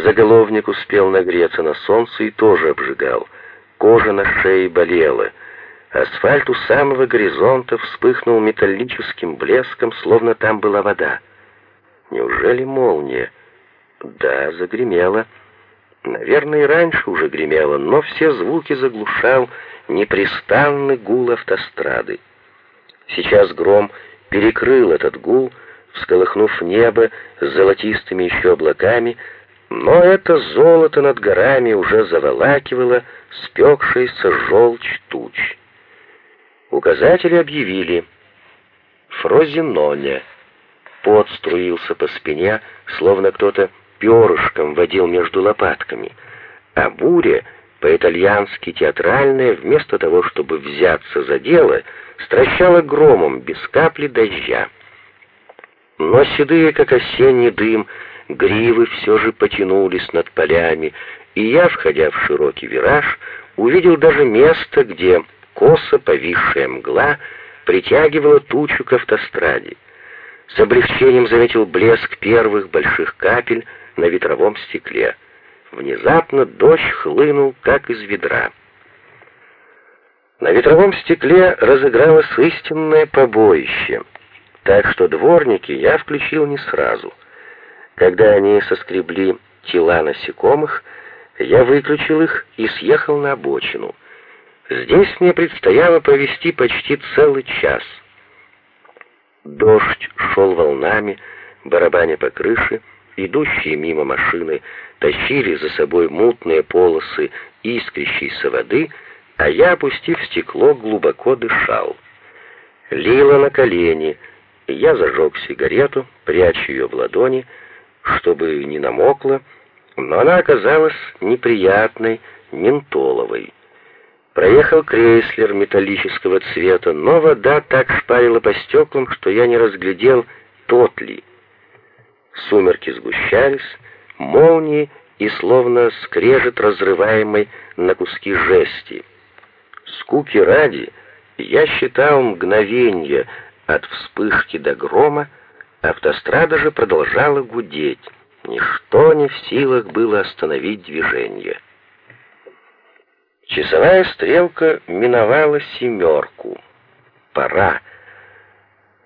Заголовник успел нагреться на солнце и тоже обжигал. Кожа на шее болела. Асфальт у самого горизонта вспыхнул металлическим блеском, словно там была вода. Неужели молния? Да, загремела. Наверное, и раньше уже гремело, но все звуки заглушал непрестанный гул автострады. Сейчас гром перекрыл этот гул, всколыхнув небо с золотистыми еще облаками, но это золото над горами уже заволакивало спекшаяся желчь туч. Указатели объявили «Фрозиноне». Пот струился по спине, словно кто-то перышком водил между лопатками, а буря, по-итальянски театральная, вместо того, чтобы взяться за дело, стращала громом без капли дождя. Но седые, как осенний дым, гривы все же потянулись над полями, и я, входя в широкий вираж, увидел даже место, где косо повисшая мгла притягивала тучу к автостраде. С облегчением заметил блеск первых больших капель на ветровом стекле. Внезапно дождь хлынул, как из ведра. На ветровом стекле разыгралось истинное побоище, так что дворники я включил не сразу — когда они соскребли тела насекомых, я выключил их и съехал на обочину. Здесь мне предстояло провести почти целый час. Дождь шел волнами, барабаня по крыше, идущие мимо машины тащили за собой мутные полосы искрящейся воды, а я, опустив стекло, глубоко дышал. Лила на колени, я зажег сигарету, прячу ее в ладони, чтобы не намокла, но она оказалась неприятной, ментоловой. Проехал крейслер металлического цвета, но вода так шпарила по стеклам, что я не разглядел, тот ли. Сумерки сгущались, молнии и словно скрежет разрываемой на куски жести. Скуки ради я считал мгновенье от вспышки до грома, Автострада же продолжала гудеть. Ничто не в силах было остановить движение. Часовая стрелка миновала семерку. Пора.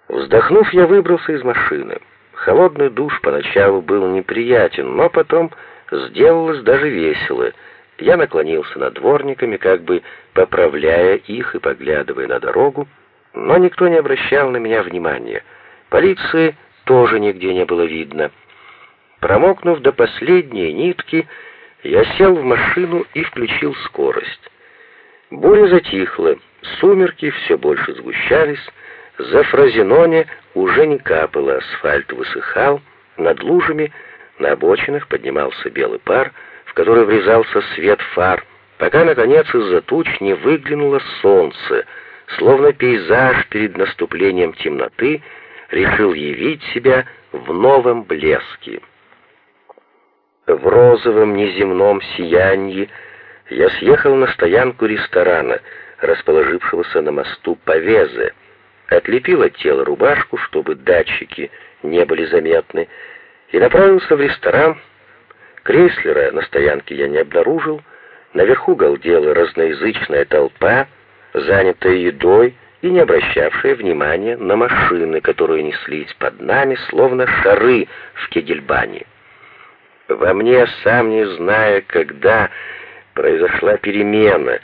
Вздохнув, я выбрался из машины. Холодный душ поначалу был неприятен, но потом сделалось даже весело. Я наклонился над дворниками, как бы поправляя их и поглядывая на дорогу, но никто не обращал на меня внимания. Полиции тоже нигде не было видно. Промокнув до последней нитки, я сел в машину и включил скорость. Буря затихла, сумерки все больше сгущались, за Фразеноне уже не капало, асфальт высыхал, над лужами на обочинах поднимался белый пар, в который врезался свет фар, пока, наконец, из-за туч не выглянуло солнце, словно пейзаж перед наступлением темноты — решил явить себя в новом блеске. В розовом неземном сиянии я съехал на стоянку ресторана, расположившегося на мосту Повезе, отлепил от тела рубашку, чтобы датчики не были заметны, и направился в ресторан. Крейслера на стоянке я не обнаружил, наверху галдела разноязычная толпа, занятая едой, и не обращавшая внимания на машины, которые неслись под нами, словно шары в Кегельбане. Во мне, сам не зная, когда произошла перемена,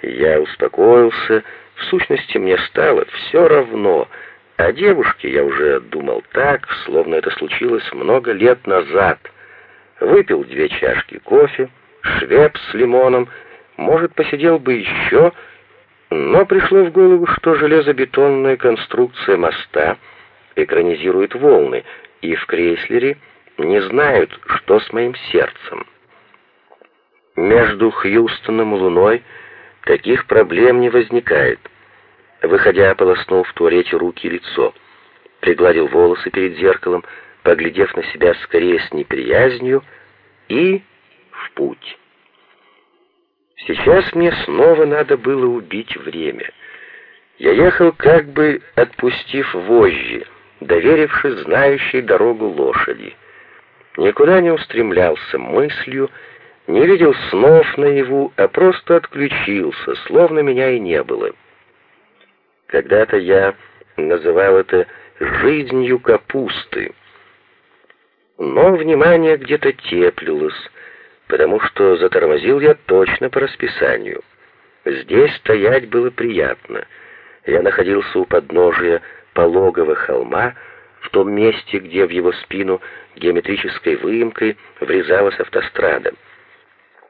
я успокоился, в сущности мне стало все равно, о девушке я уже думал так, словно это случилось много лет назад. Выпил две чашки кофе, швеп с лимоном, может, посидел бы еще, но пришло в голову, что железобетонная конструкция моста экранизирует волны, и в Крейслере не знают, что с моим сердцем. Между Хьюстоном и Луной таких проблем не возникает. Выходя, ополоснул в туалете руки и лицо, пригладил волосы перед зеркалом, поглядев на себя скорее с неприязнью, и в путь. Сейчас мне снова надо было убить время. Я ехал как бы отпустив вожжи, доверившись знающей дорогу лошади. никуда не устремлялся мыслью, не видел снов наяву, а просто отключился, словно меня и не было. Когда-то я называл это «жизнью капусты». Но внимание где-то теплилось, потому что затормозил я точно по расписанию. Здесь стоять было приятно. Я находился у подножия пологого холма, в том месте, где в его спину геометрической выемкой врезалась автострада.